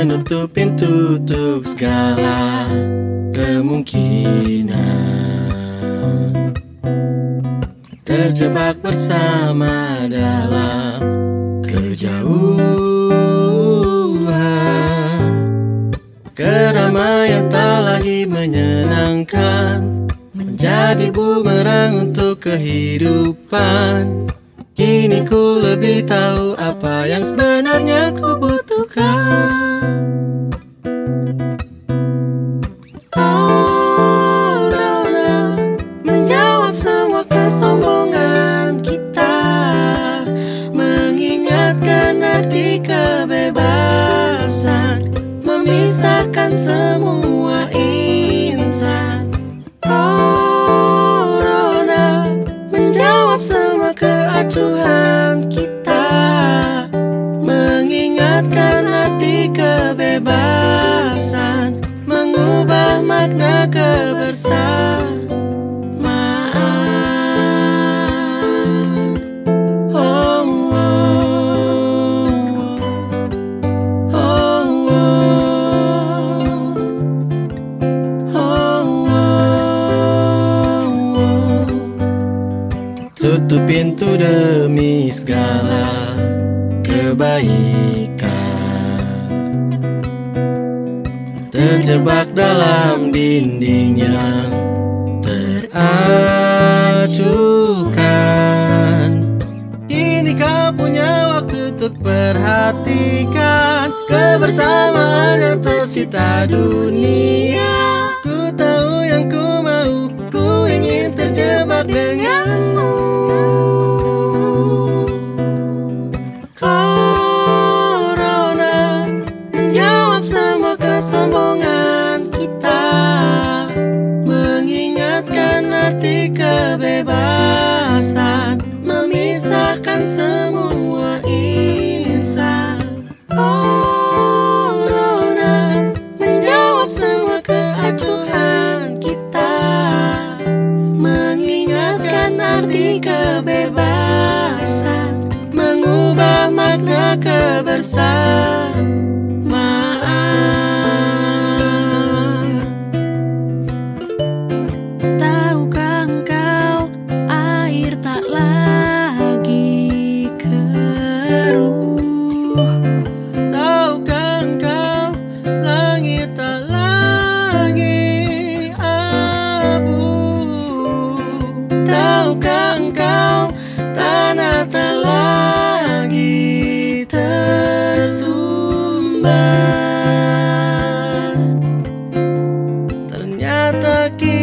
menutup pintu untuk segala kemungkinan. Terjebak bersama dalam kejauhan. Keramaian tak lagi menyenangkan. Menjadi bumerang untuk kehidupan. Kini ku lebih tahu apa yang sebenarnya ku butuhkan arti kebebasan Memisahkan semua insan. Corona menjawab semua keacuhan Tutup pintu demi segala kebaikan. Terjebak dalam dinding yang teracuhkan Kini kau punya waktu untuk perhatikan Kebersamaan yang tersita dunia arti kebebasan Mengubah makna kebersamaan aquí.